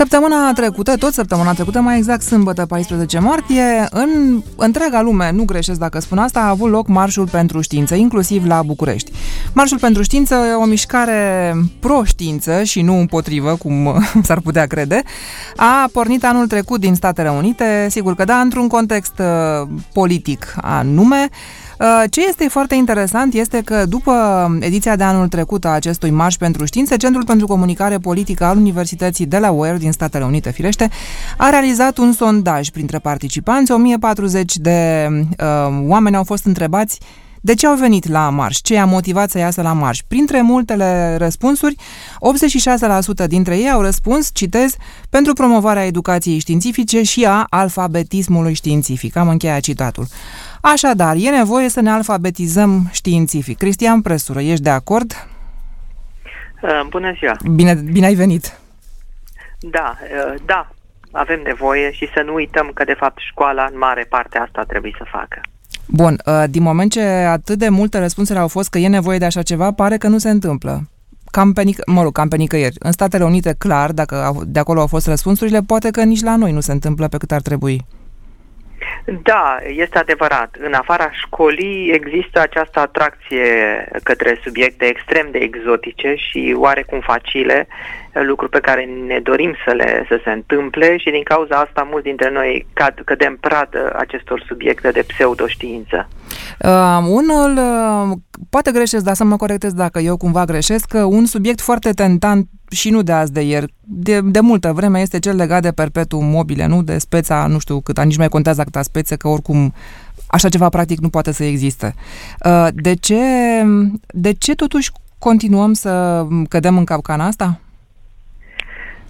Săptămâna trecută, tot săptămâna trecută, mai exact sâmbătă 14 martie, în întreaga lume, nu greșesc dacă spun asta, a avut loc Marșul pentru Știință, inclusiv la București. Marșul pentru Știință e o mișcare pro-știință și nu împotrivă, cum s-ar putea crede. A pornit anul trecut din Statele Unite, sigur că da, într-un context uh, politic anume, Uh, ce este foarte interesant este că după ediția de anul trecut a acestui Marș pentru Științe, Centrul pentru Comunicare Politică al Universității Delaware din Statele Unite, firește, a realizat un sondaj printre participanți. 1040 de uh, oameni au fost întrebați de ce au venit la marș? Ce i-a motivat să iasă la marș? Printre multele răspunsuri, 86% dintre ei au răspuns, citez, pentru promovarea educației științifice și a alfabetismului științific. Am încheiat citatul. Așadar, e nevoie să ne alfabetizăm științific. Cristian Presură, ești de acord? Uh, bună ziua! Bine, bine ai venit! Da, uh, da, avem nevoie și să nu uităm că, de fapt, școala în mare parte asta trebuie să facă. Bun, uh, din moment ce atât de multe răspunsuri au fost că e nevoie de așa ceva, pare că nu se întâmplă. Cam pe, nic- mă rog, cam pe nicăieri. În Statele Unite, clar, dacă de acolo au fost răspunsurile, poate că nici la noi nu se întâmplă pe cât ar trebui. Da, este adevărat. În afara școlii există această atracție către subiecte extrem de exotice și oarecum facile, lucruri pe care ne dorim să, le, să se întâmple și din cauza asta mulți dintre noi cad, cădem pradă acestor subiecte de pseudoștiință. Uh, unul, uh, poate greșesc, dar să mă corectez dacă eu cumva greșesc, că un subiect foarte tentant și nu de azi de ieri, de, de multă vreme este cel legat de perpetuum mobile, nu? De speța, nu știu cât, nici mai contează câta spețe, că oricum așa ceva practic nu poate să existe. Uh, de ce, de ce totuși continuăm să cădem în capcana asta?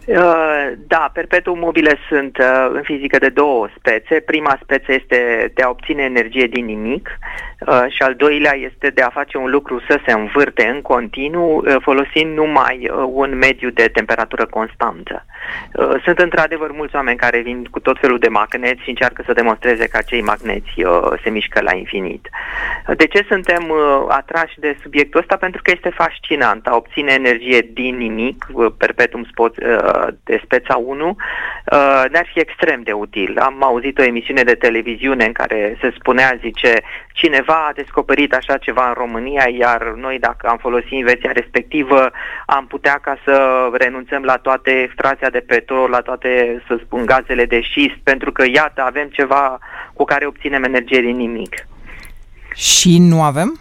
Uh, da, perpetuum mobile sunt uh, în fizică de două spețe. Prima speță este de a obține energie din nimic uh, și al doilea este de a face un lucru să se învârte în continuu folosind numai un mediu de temperatură constantă. Sunt într-adevăr mulți oameni care vin cu tot felul de magneți și încearcă să demonstreze că acei magneți se mișcă la infinit. De ce suntem atrași de subiectul ăsta? Pentru că este fascinant a obține energie din nimic, perpetuum spot, de speța 1 uh, ne-ar fi extrem de util. Am auzit o emisiune de televiziune în care se spunea, zice, cineva a descoperit așa ceva în România, iar noi dacă am folosit invenția respectivă am putea ca să renunțăm la toate extracția de petrol, la toate, să spun, gazele de șist, pentru că, iată, avem ceva cu care obținem energie din nimic. Și nu avem?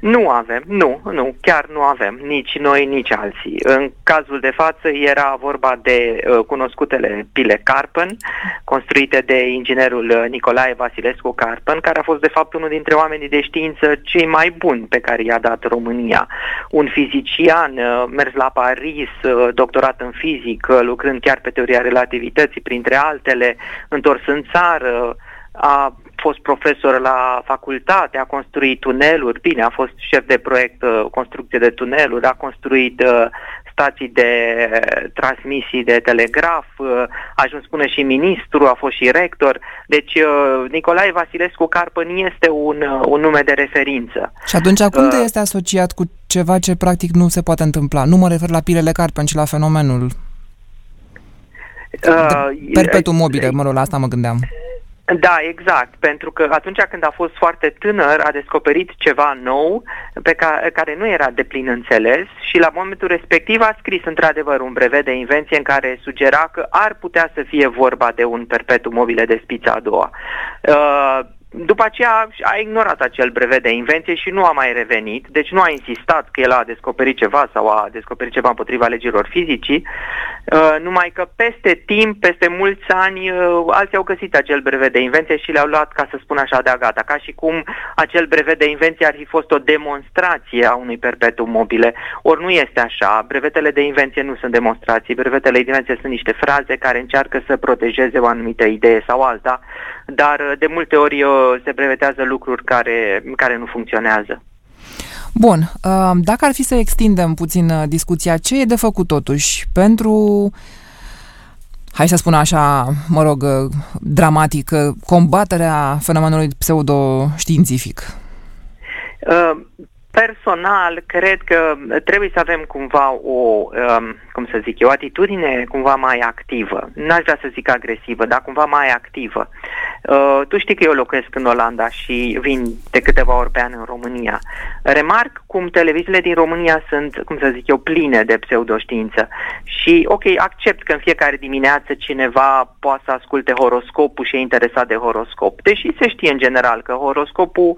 Nu avem, nu, nu, chiar nu avem, nici noi, nici alții. În cazul de față era vorba de uh, cunoscutele pile Carpen, construite de inginerul uh, Nicolae Vasilescu Carpen, care a fost de fapt unul dintre oamenii de știință cei mai buni pe care i-a dat România. Un fizician, uh, mers la Paris, uh, doctorat în fizic, uh, lucrând chiar pe teoria relativității, printre altele, întors în țară, a fost profesor la facultate, a construit tuneluri, bine, a fost șef de proiect uh, construcție de tuneluri, a construit uh, stații de transmisii de telegraf, uh, a ajuns până și ministru, a fost și rector. Deci Nicolae Vasilescu Carpân este un, un nume de referință. Și atunci cum uh, este asociat cu ceva ce practic nu se poate întâmpla? Nu mă refer la pilele Carpân, ci la fenomenul uh, perpetuum mobile, mă rog, la asta mă gândeam. Da, exact, pentru că atunci când a fost foarte tânăr a descoperit ceva nou pe care, care nu era de plin înțeles și la momentul respectiv a scris într-adevăr un brevet de invenție în care sugera că ar putea să fie vorba de un perpetuum mobile de spița a doua. Uh, după aceea a ignorat acel brevet de invenție și nu a mai revenit, deci nu a insistat că el a descoperit ceva sau a descoperit ceva împotriva legilor fizicii, uh, numai că peste timp, peste mulți ani, uh, alții au găsit acel brevet de invenție și le-au luat, ca să spun așa, de gata, ca și cum acel brevet de invenție ar fi fost o demonstrație a unui perpetuum mobile. Ori nu este așa, brevetele de invenție nu sunt demonstrații, brevetele de invenție sunt niște fraze care încearcă să protejeze o anumită idee sau alta, dar uh, de multe ori se brevetează lucruri care, care nu funcționează. Bun, uh, dacă ar fi să extindem puțin uh, discuția, ce e de făcut totuși pentru, hai să spun așa, mă rog, uh, dramatic, combaterea fenomenului pseudo-științific? personal, cred că trebuie să avem cumva o, um, cum să zic eu, o atitudine cumva mai activă. N-aș vrea să zic agresivă, dar cumva mai activă. Uh, tu știi că eu locuiesc în Olanda și vin de câteva ori pe an în România. Remarc cum televiziile din România sunt, cum să zic eu, pline de pseudoștiință. Și, ok, accept că în fiecare dimineață cineva poate să asculte horoscopul și e interesat de horoscop. Deși se știe în general că horoscopul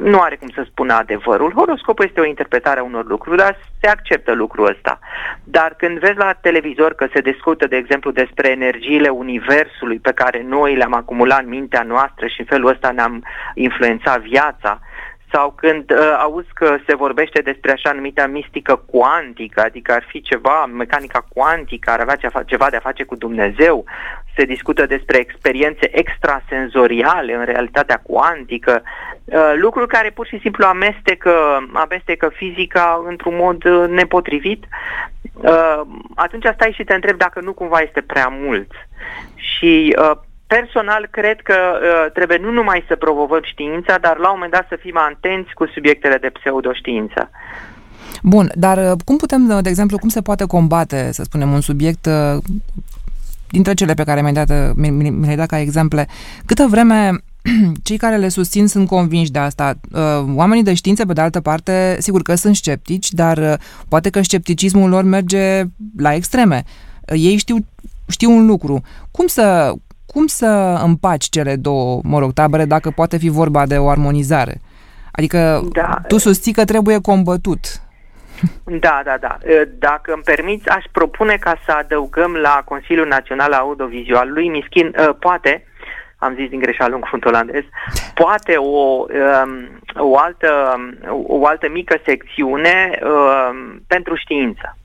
nu are cum să spună adevărul. Horoscopul este o interpretare a unor lucruri, dar se acceptă lucrul ăsta. Dar când vezi la televizor că se discută, de exemplu, despre energiile universului pe care noi le-am acumulat în mintea noastră și în felul ăsta ne-am influențat viața, sau când uh, auzi că se vorbește despre așa numită mistică cuantică, adică ar fi ceva, mecanica cuantică, ar avea ceva de a face cu Dumnezeu, se discută despre experiențe extrasenzoriale în realitatea cuantică, uh, lucruri care pur și simplu amestecă, amestecă fizica într-un mod uh, nepotrivit, uh, atunci stai și te întrebi dacă nu cumva este prea mult. Și uh, Personal, cred că uh, trebuie nu numai să promovăm știința, dar la un moment dat să fim atenți cu subiectele de pseudoștiință. Bun, dar uh, cum putem, uh, de exemplu, cum se poate combate, să spunem, un subiect uh, dintre cele pe care mi-ai dat, uh, mi-ai dat ca exemple, câtă vreme cei care le susțin sunt convinși de asta. Oamenii de știință, pe de altă parte, sigur că sunt sceptici, dar poate că scepticismul lor merge la extreme. Ei știu, știu un lucru. Cum să, cum să împaci cele două, mă rog, tabere dacă poate fi vorba de o armonizare? Adică da. tu susții că trebuie combătut. Da, da, da. Dacă îmi permiți, aș propune ca să adăugăm la Consiliul Național Audiovizualului, Mischin, poate, am zis din greșeală un cuvânt olandez, poate o, o, altă, o altă mică secțiune pentru știință.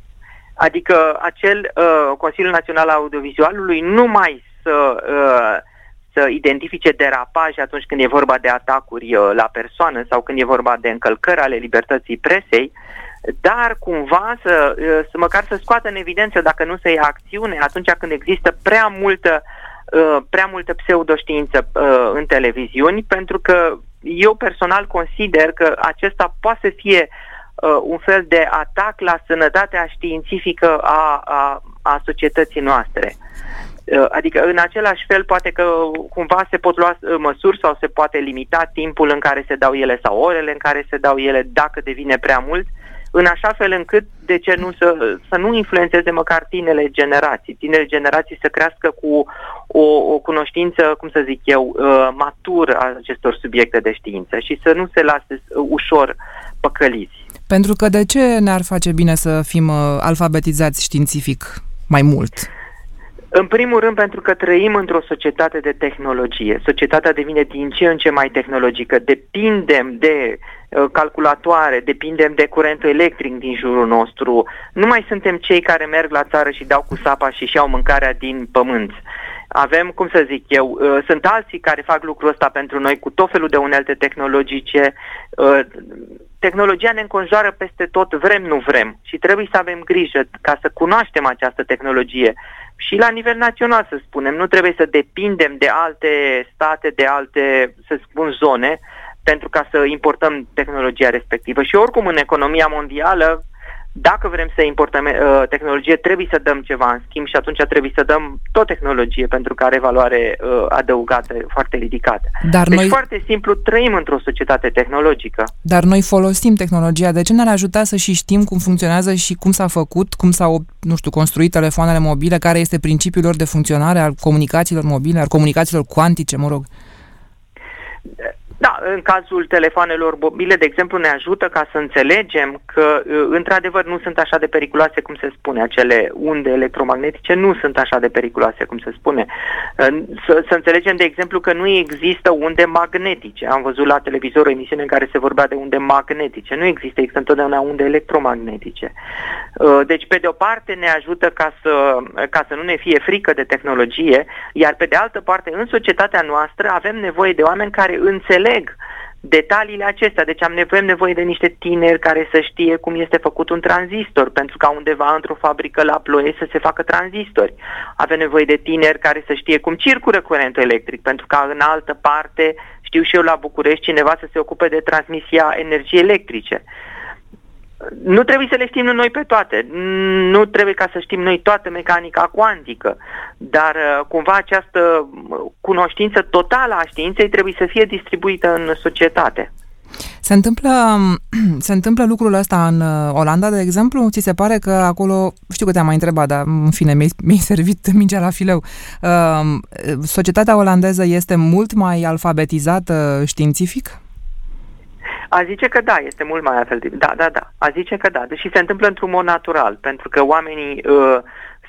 Adică acel uh, Consiliul Național Audiovizualului nu mai să, uh, să identifice derapaje atunci când e vorba de atacuri uh, la persoană sau când e vorba de încălcări ale libertății presei, dar cumva să, uh, să măcar să scoată în evidență dacă nu se ia acțiune atunci când există prea multă prea multă pseudoștiință în televiziuni, pentru că eu personal consider că acesta poate să fie un fel de atac la sănătatea științifică a, a, a societății noastre. Uh, adică în același fel poate că cumva se pot lua uh, măsuri sau se poate limita timpul în care se dau ele sau orele în care se dau ele dacă devine prea mult, în așa fel încât de ce nu să, să nu influențeze măcar tinele generații. Tinele generații să crească cu o, o cunoștință, cum să zic eu, uh, matură a acestor subiecte de știință și să nu se lase ușor păcăliți. Pentru că de ce ne-ar face bine să fim alfabetizați științific mai mult? În primul rând pentru că trăim într-o societate de tehnologie. Societatea devine din ce în ce mai tehnologică. Depindem de uh, calculatoare, depindem de curentul electric din jurul nostru. Nu mai suntem cei care merg la țară și dau cu sapa și și-au mâncarea din pământ. Avem, cum să zic eu, uh, sunt alții care fac lucrul ăsta pentru noi cu tot felul de unelte tehnologice. Uh, tehnologia ne înconjoară peste tot, vrem, nu vrem. Și trebuie să avem grijă ca să cunoaștem această tehnologie și la nivel național, să spunem. Nu trebuie să depindem de alte state, de alte, să spun, zone, pentru ca să importăm tehnologia respectivă. Și oricum, în economia mondială, dacă vrem să importăm uh, tehnologie, trebuie să dăm ceva în schimb și atunci trebuie să dăm tot tehnologie pentru că are valoare uh, adăugată foarte ridicată. Dar deci noi... foarte simplu, trăim într-o societate tehnologică. Dar noi folosim tehnologia. De ce ne-ar ajuta să și știm cum funcționează și cum s-a făcut, cum s-au, nu știu, construit telefoanele mobile, care este principiul lor de funcționare al comunicațiilor mobile, al comunicațiilor cuantice, mă rog? Da, în cazul telefoanelor mobile, de exemplu, ne ajută ca să înțelegem că, ă, într-adevăr, nu sunt așa de periculoase cum se spune. Acele unde electromagnetice nu sunt așa de periculoase cum se spune. Ă, să, să înțelegem, de exemplu, că nu există unde magnetice. Am văzut la televizor o emisiune în care se vorbea de unde magnetice. Nu există, există întotdeauna unde electromagnetice. Ă, deci, pe de o parte, ne ajută ca să, ca să nu ne fie frică de tehnologie, iar pe de altă parte, în societatea noastră avem nevoie de oameni care înțeleg înțeleg detaliile acestea. Deci am nevoie, nevoie de niște tineri care să știe cum este făcut un tranzistor, pentru ca undeva într-o fabrică la ploie să se facă tranzistori. Avem nevoie de tineri care să știe cum circulă curentul electric, pentru ca în altă parte știu și eu la București, cineva să se ocupe de transmisia energiei electrice. Nu trebuie să le știm noi pe toate, nu trebuie ca să știm noi toată mecanica cuantică, dar uh, cumva această cunoștință totală a științei trebuie să fie distribuită în societate. Se întâmplă, se întâmplă lucrul ăsta în uh, Olanda, de exemplu? Ți se pare că acolo, știu că te-am mai întrebat, dar în fine, mi-ai, mi servit mingea la fileu. Uh, societatea olandeză este mult mai alfabetizată științific? A zice că da, este mult mai altfel. Da, da, da. A zice că da. Deși se întâmplă într-un mod natural, pentru că oamenii uh,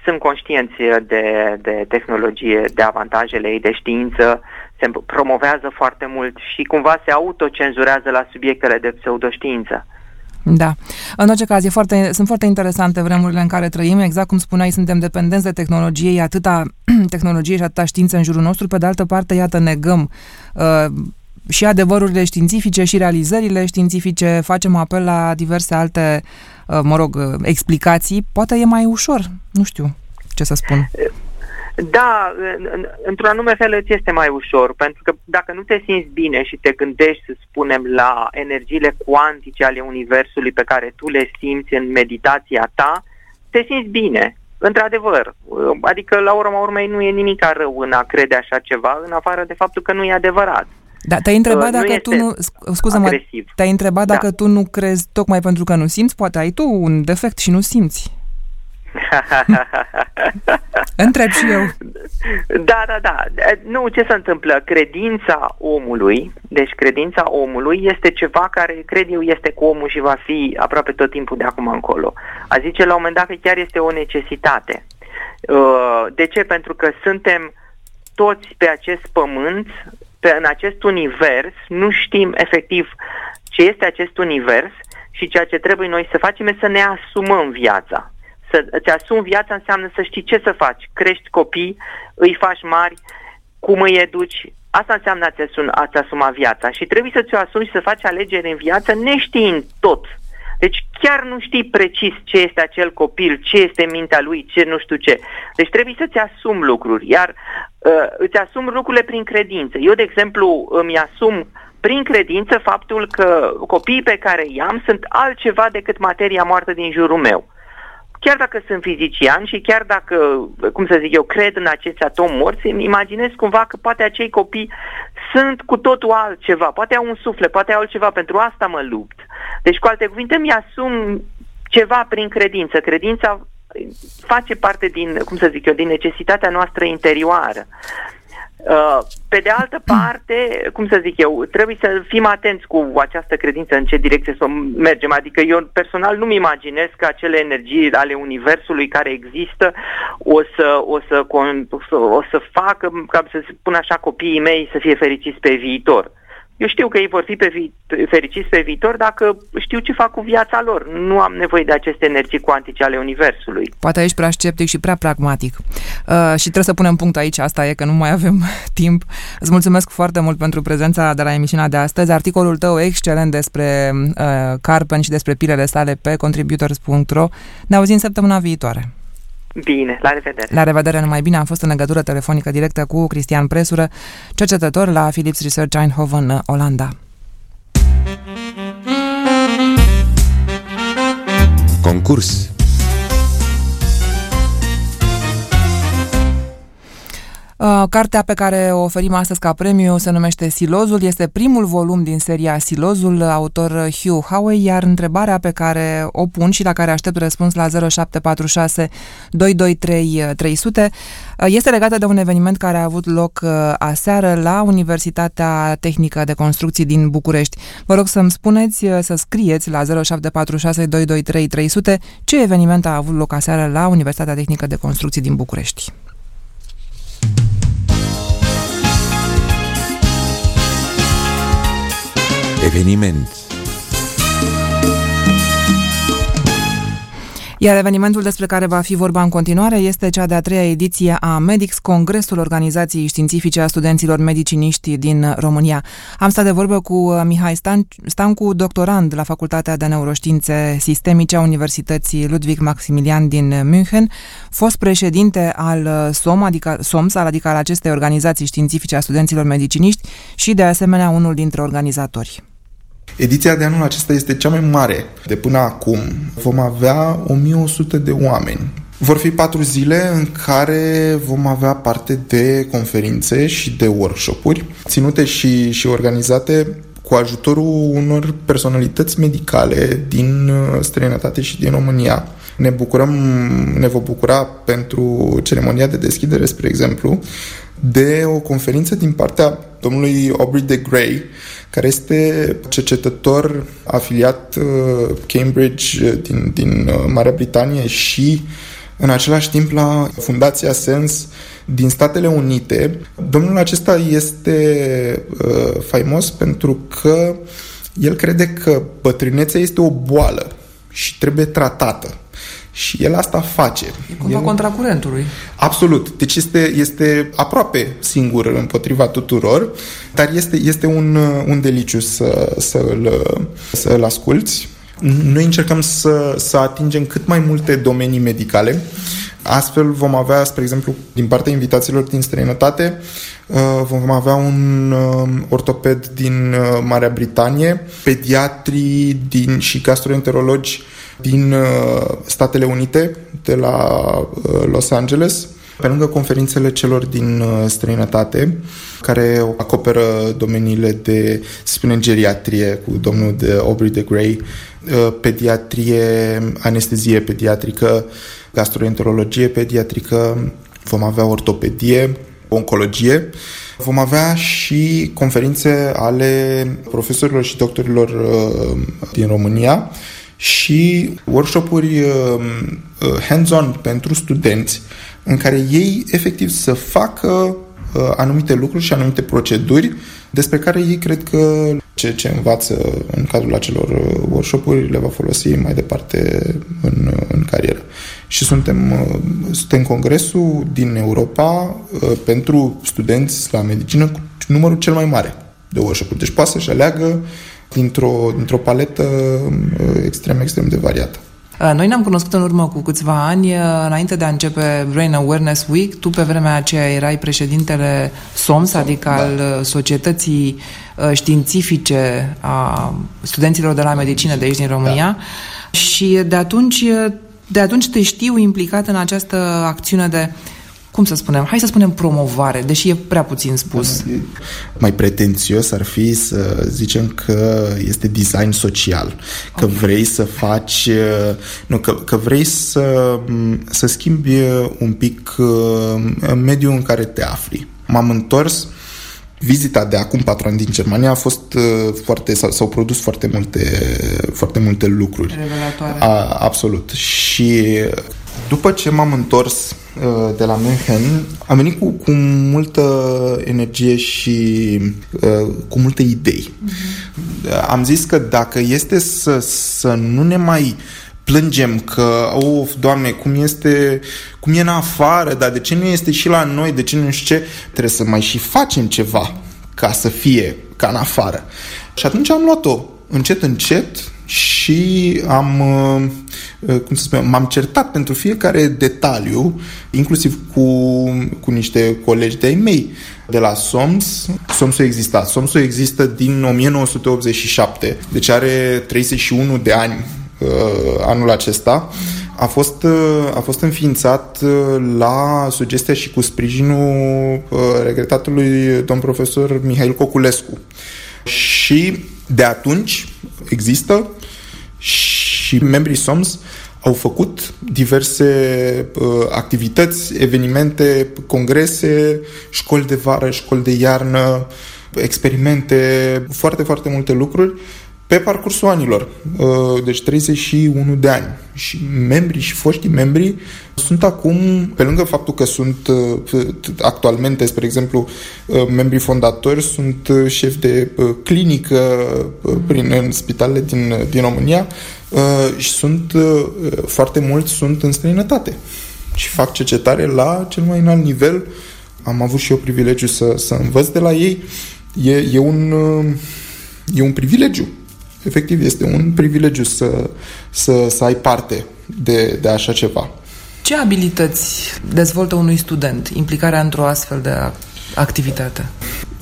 sunt conștienți de, de tehnologie, de avantajele ei, de știință, se promovează foarte mult și cumva se autocenzurează la subiectele de pseudoștiință. Da. În orice caz, e foarte, sunt foarte interesante vremurile în care trăim. Exact cum spuneai, suntem dependenți de tehnologie, e atâta tehnologie și atâta știință în jurul nostru. Pe de altă parte, iată, negăm uh, și adevărurile științifice și realizările științifice, facem apel la diverse alte, uh, mă rog, uh, explicații. Poate e mai ușor, nu știu ce să spun. Da, într-un anume fel îți este mai ușor, pentru că dacă nu te simți bine și te gândești, să spunem, la energiile cuantice ale Universului pe care tu le simți în meditația ta, te simți bine, într-adevăr. Adică, la urma urmei, nu e nimic rău în a crede așa ceva, în afară de faptul că nu e adevărat. Da, te-ai întrebat uh, dacă nu tu nu... Scuză-mă, te-ai întrebat dacă da. tu nu crezi tocmai pentru că nu simți? Poate ai tu un defect și nu simți. Întreb și eu. Da, da, da. Nu, ce se întâmplă? Credința omului, deci credința omului este ceva care, cred eu, este cu omul și va fi aproape tot timpul de acum încolo. A zice la un moment dat că chiar este o necesitate. Uh, de ce? Pentru că suntem toți pe acest pământ, pe, în acest univers, nu știm efectiv ce este acest univers și ceea ce trebuie noi să facem este să ne asumăm viața să îți asumi viața înseamnă să știi ce să faci. Crești copii, îi faci mari, cum îi educi. Asta înseamnă a-ți, asuma, a-ți asuma viața și trebuie să ți-o asumi și să faci alegeri în viață neștiind tot. Deci chiar nu știi precis ce este acel copil, ce este mintea lui, ce nu știu ce. Deci trebuie să-ți asumi lucruri, iar uh, îți asumi lucrurile prin credință. Eu, de exemplu, îmi asum prin credință faptul că copiii pe care i-am sunt altceva decât materia moartă din jurul meu chiar dacă sunt fizician și chiar dacă, cum să zic eu, cred în acești atomi morți, îmi imaginez cumva că poate acei copii sunt cu totul altceva, poate au un suflet, poate au altceva, pentru asta mă lupt. Deci, cu alte cuvinte, mi-asum ceva prin credință. Credința face parte din, cum să zic eu, din necesitatea noastră interioară. Uh, pe de altă parte, cum să zic eu, trebuie să fim atenți cu această credință în ce direcție să mergem. Adică eu personal nu-mi imaginez că acele energii ale Universului care există o să, o să, o să facă, ca să spun așa, copiii mei să fie fericiți pe viitor. Eu știu că ei vor fi pe vi- fericiți pe viitor dacă știu ce fac cu viața lor. Nu am nevoie de aceste energii cuantice ale Universului. Poate ești prea sceptic și prea pragmatic. Uh, și trebuie să punem punct aici, asta e că nu mai avem timp. Îți mulțumesc foarte mult pentru prezența de la emisiunea de astăzi. Articolul tău excelent despre uh, Carpen și despre pilele sale pe contributors.ro. Ne auzim săptămâna viitoare. Bine, la revedere. La revedere, numai bine. Am fost în legătură telefonică directă cu Cristian Presură, cercetător la Philips Research Eindhoven, Olanda. Concurs cartea pe care o oferim astăzi ca premiu se numește Silozul. Este primul volum din seria Silozul, autor Hugh Howey, iar întrebarea pe care o pun și la care aștept răspuns la 0746 223 300 este legată de un eveniment care a avut loc uh, aseară la Universitatea Tehnică de Construcții din București. Vă rog să-mi spuneți, uh, să scrieți la 0746 223 300 ce eveniment a avut loc aseară la Universitatea Tehnică de Construcții din București. Eveniment Iar evenimentul despre care va fi vorba în continuare este cea de-a treia ediție a Medix, Congresul Organizației Științifice a Studenților Mediciniști din România. Am stat de vorbă cu Mihai Stan- Stancu, doctorand la Facultatea de Neuroștiințe Sistemice a Universității Ludwig Maximilian din München, fost președinte al SOM, adică SOMS, adică al acestei organizații științifice a studenților mediciniști și de asemenea unul dintre organizatori. Ediția de anul acesta este cea mai mare de până acum. Vom avea 1100 de oameni. Vor fi patru zile în care vom avea parte de conferințe și de workshop-uri, ținute și, și organizate cu ajutorul unor personalități medicale din uh, străinătate și din România. Ne bucurăm, ne vom bucura pentru ceremonia de deschidere, spre exemplu, de o conferință din partea domnului Aubrey de Grey, care este cercetător afiliat uh, Cambridge uh, din, din uh, Marea Britanie și în același timp la Fundația Sens din Statele Unite. Domnul acesta este uh, faimos pentru că el crede că bătrânețea este o boală și trebuie tratată. Și el asta face. E cumva el... contra curentului. Absolut. Deci este, este aproape singur împotriva tuturor, dar este, este un, un deliciu să, să, îl, să îl asculți. Noi încercăm să, să atingem cât mai multe domenii medicale. Astfel vom avea, spre exemplu, din partea invitațiilor din străinătate, uh, vom avea un uh, ortoped din uh, Marea Britanie, pediatrii din, și gastroenterologi din uh, Statele Unite, de la uh, Los Angeles, pe lângă conferințele celor din uh, străinătate, care acoperă domeniile de, să spunem, geriatrie, cu domnul de Aubrey de Grey, pediatrie, anestezie pediatrică, gastroenterologie pediatrică, vom avea ortopedie, oncologie, vom avea și conferințe ale profesorilor și doctorilor din România, și workshop-uri um, uh, hands-on pentru studenți în care ei efectiv să facă uh, anumite lucruri și anumite proceduri despre care ei cred că ce, ce învață în cadrul acelor uh, workshop-uri le va folosi mai departe în, în carieră. Și suntem, suntem congresul din Europa pentru studenți la medicină cu numărul cel mai mare de workshop-uri. Deci poate să-și aleagă dintr-o, dintr-o paletă uh, extrem, extrem de variată. Uh, noi ne-am cunoscut în urmă cu câțiva ani, uh, înainte de a începe Brain Awareness Week. Tu pe vremea aceea erai președintele SOMS, adică da. al Societății Științifice a studenților de la medicină de aici din România. Da. Și de atunci, de atunci te știu implicat în această acțiune de cum să spunem, hai să spunem promovare, deși e prea puțin spus. Mai pretențios ar fi să zicem că este design social, că okay. vrei să faci, nu, că, că vrei să, să schimbi un pic uh, mediul în care te afli. M-am întors vizita de acum patru ani din Germania a fost uh, foarte, s-au, produs foarte multe, foarte multe lucruri. Revelatoare. A, absolut. Și după ce m-am întors uh, de la München, am venit cu, cu multă energie și uh, cu multe idei. Mm-hmm. Am zis că dacă este să, să nu ne mai plângem că, of, Doamne, cum este, cum e în afară, dar de ce nu este și la noi, de ce nu știu ce, trebuie să mai și facem ceva ca să fie ca în afară. Și atunci am luat-o încet, încet și am, uh, uh, cum să spun, m-am certat pentru fiecare detaliu, inclusiv cu, cu niște colegi de-ai mei de la SOMS. SOMS-ul exista. SOMS-ul există din 1987, deci are 31 de ani uh, anul acesta. A fost, a fost înființat la sugestia și cu sprijinul regretatului domn profesor Mihail Coculescu. Și de atunci există și membrii SOMS au făcut diverse uh, activități, evenimente, congrese, școli de vară, școli de iarnă, experimente, foarte, foarte multe lucruri pe parcursul anilor, uh, deci 31 de ani. Și membrii și foștii membri sunt acum, pe lângă faptul că sunt uh, actualmente, spre exemplu, uh, membrii fondatori, sunt șefi de clinică prin în spitalele din, din România, și sunt foarte mulți sunt în străinătate și fac cercetare la cel mai înalt nivel. Am avut și eu privilegiu să, să învăț de la ei. E, e, un, e un privilegiu. Efectiv, este un privilegiu să, să, să ai parte de, de așa ceva. Ce abilități dezvoltă unui student implicarea într-o astfel de activitate?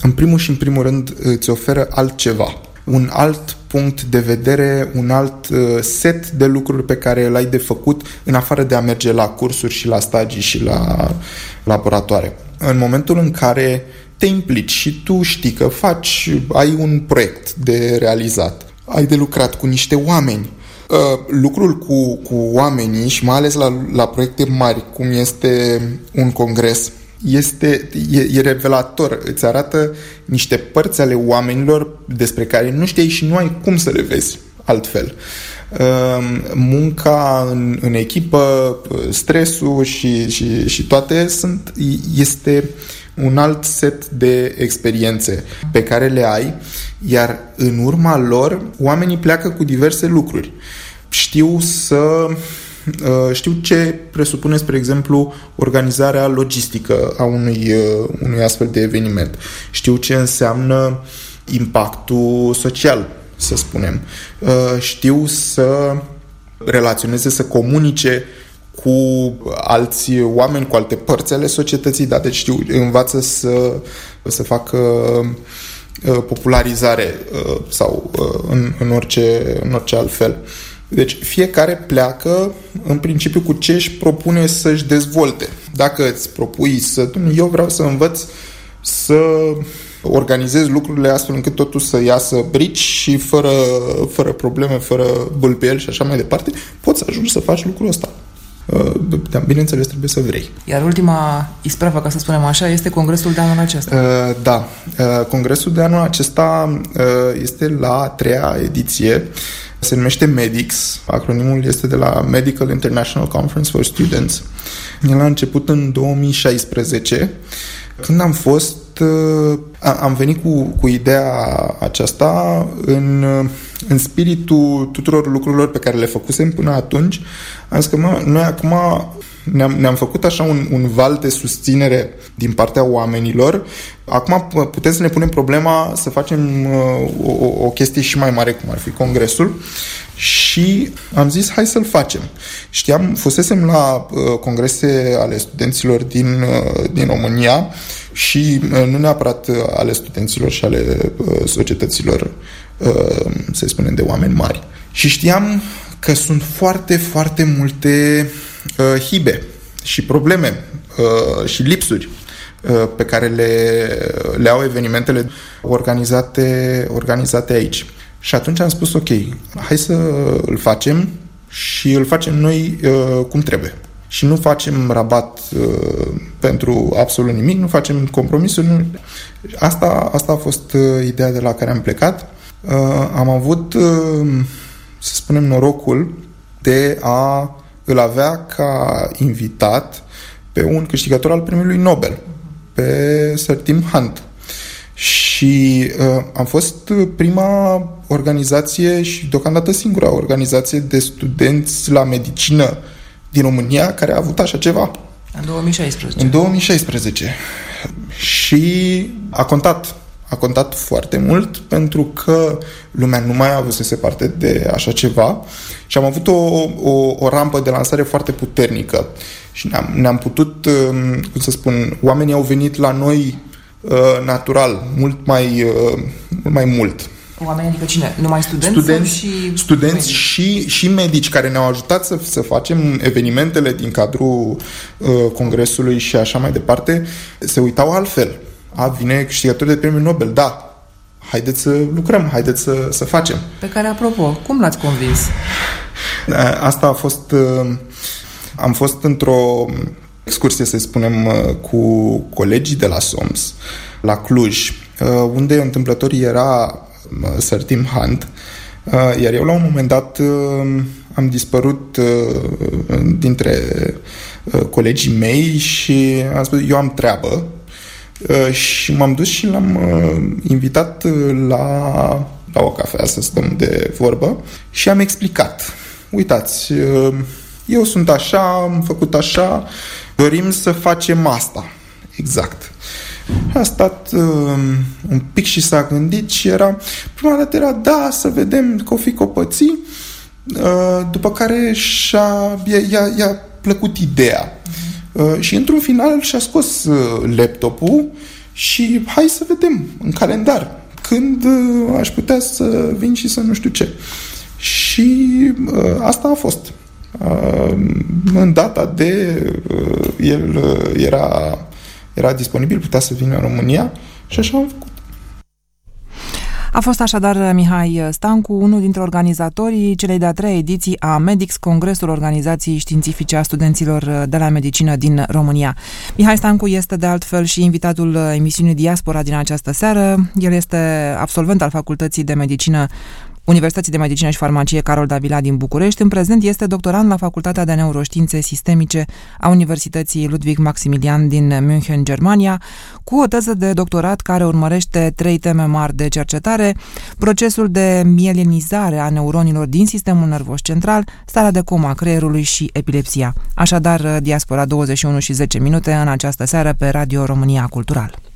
În primul și în primul rând îți oferă altceva. Un alt punct de vedere, un alt uh, set de lucruri pe care l-ai de făcut în afară de a merge la cursuri și la stagii și la laboratoare. În momentul în care te implici și tu știi că faci, ai un proiect de realizat, ai de lucrat cu niște oameni, uh, lucrul cu, cu oamenii și mai ales la, la proiecte mari, cum este un congres, este, e, e revelator, îți arată niște părți ale oamenilor despre care nu știai și nu ai cum să le vezi altfel. Um, munca în, în echipă, stresul și, și, și toate sunt, este un alt set de experiențe pe care le ai, iar în urma lor oamenii pleacă cu diverse lucruri. Știu să Uh, știu ce presupune, spre exemplu, organizarea logistică a unui, uh, unui astfel de eveniment. Știu ce înseamnă impactul social, să spunem. Uh, știu să relaționeze, să comunice cu alți oameni, cu alte părți ale societății, da, deci știu, învață să, să facă popularizare sau în, în, orice, în orice alt fel. Deci fiecare pleacă în principiu cu ce își propune să-și dezvolte. Dacă îți propui să, eu vreau să învăț să organizez lucrurile astfel încât totul să iasă brici și fără, fără probleme, fără bâlpiel și așa mai departe, poți să ajungi să faci lucrul ăsta. Uh, da, bineînțeles, trebuie să vrei. Iar ultima ispravă, ca să spunem așa, este congresul de anul acesta. Uh, da, uh, congresul de anul acesta este la a treia ediție se numește MEDIX. Acronimul este de la Medical International Conference for Students. El a început în 2016. Când am fost, uh, am venit cu, cu ideea aceasta în, în spiritul tuturor lucrurilor pe care le făcusem până atunci. Am zis că mă, noi acum ne-am, ne-am făcut așa un, un val de susținere din partea oamenilor. Acum putem să ne punem problema să facem uh, o, o chestie și mai mare, cum ar fi congresul, și am zis hai să-l facem. Știam, fusesem la uh, congrese ale studenților din, uh, din România și uh, nu neapărat uh, ale studenților și ale uh, societăților, uh, să spunem, de oameni mari. Și știam că sunt foarte, foarte multe uh, hibe și probleme uh, și lipsuri uh, pe care le, le au evenimentele organizate, organizate aici. Și atunci am spus, ok, hai să îl facem și îl facem noi uh, cum trebuie. Și nu facem rabat uh, pentru absolut nimic, nu facem compromisuri. Nu... Asta, asta a fost uh, ideea de la care am plecat. Uh, am avut, uh, să spunem, norocul de a îl avea ca invitat pe un câștigător al premiului Nobel, pe Sir Tim Hunt. Și uh, am fost prima organizație și deocamdată singura organizație de studenți la medicină din România care a avut așa ceva. În 2016. În 2016. Și a contat a contat foarte mult pentru că lumea nu mai avusese parte de așa ceva și am avut o, o, o rampă de lansare foarte puternică și ne-am, ne-am putut, um, cum să spun, oamenii au venit la noi uh, natural, mult mai, uh, mult mai mult. Oameni, adică cine? Numai studenți? Studenți și, studenți medici? și, și medici care ne-au ajutat să, să facem evenimentele din cadrul uh, congresului și așa mai departe, se uitau altfel a, vine câștigător de premiul Nobel, da, haideți să lucrăm, haideți să, să facem. Pe care, apropo, cum l-ați convins? Asta a fost... Uh, am fost într-o excursie, să spunem, uh, cu colegii de la SOMS, la Cluj, uh, unde întâmplător era Sir Tim Hunt, iar eu la un moment dat am dispărut dintre colegii mei și am spus, eu am treabă, Uh, și m-am dus și l-am uh, invitat uh, la, la o cafea să stăm de vorbă și am explicat. uitați, eu sunt așa, am făcut așa, dorim să facem asta. Exact. A stat uh, un pic și s-a gândit și era, prima dată era, da, să vedem că o fi copății, uh, după care și-a, i-a, i-a plăcut ideea. Uh, și într-un final și-a scos uh, laptopul și hai să vedem în calendar când uh, aș putea să vin și să nu știu ce. Și uh, asta a fost. Uh, în data de uh, el uh, era era disponibil, putea să vină în România și așa am făcut. A fost așadar Mihai Stancu, unul dintre organizatorii celei de-a treia ediții a Medix, Congresul Organizației Științifice a Studenților de la Medicină din România. Mihai Stancu este de altfel și invitatul emisiunii Diaspora din această seară. El este absolvent al Facultății de Medicină Universității de Medicină și Farmacie Carol Davila din București. În prezent este doctorant la Facultatea de Neuroștiințe Sistemice a Universității Ludwig Maximilian din München, Germania, cu o teză de doctorat care urmărește trei teme mari de cercetare, procesul de mielinizare a neuronilor din sistemul nervos central, starea de coma a creierului și epilepsia. Așadar, Diaspora 21 și 10 minute în această seară pe Radio România Cultural.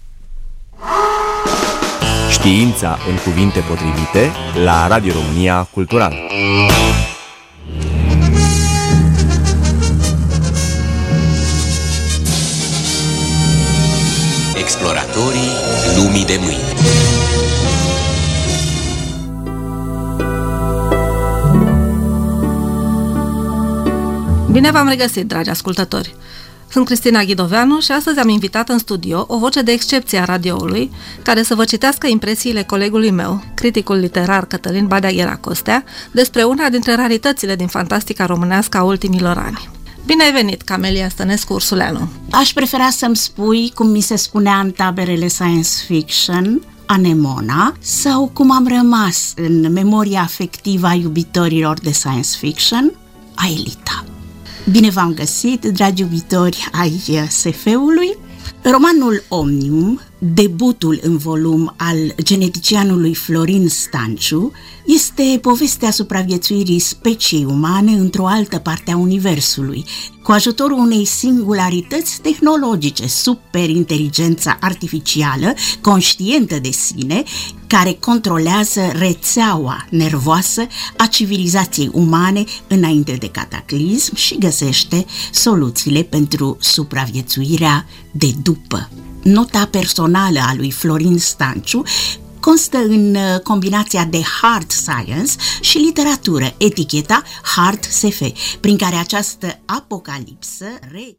Știința în cuvinte potrivite la Radio România Cultural. Exploratorii lumii de mâine. Bine v-am regăsit, dragi ascultători! Sunt Cristina Ghidoveanu și astăzi am invitat în studio o voce de excepție a radioului, care să vă citească impresiile colegului meu, criticul literar Cătălin Badea Costea, despre una dintre raritățile din fantastica românească a ultimilor ani. Bine ai venit, Camelia Stănescu Ursuleanu! Aș prefera să-mi spui, cum mi se spunea în taberele science fiction, anemona sau cum am rămas în memoria afectivă a iubitorilor de science fiction, Aelita. Bine v-am găsit, dragi iubitori ai SF-ului. Romanul Omnium, debutul în volum al geneticianului Florin Stanciu, este povestea supraviețuirii speciei umane într-o altă parte a Universului, cu ajutorul unei singularități tehnologice, superinteligența artificială, conștientă de sine, care controlează rețeaua nervoasă a civilizației umane înainte de cataclism și găsește soluțiile pentru supraviețuirea de după. Nota personală a lui Florin Stanciu constă în uh, combinația de hard science și literatură, eticheta hard SF, prin care această apocalipsă re-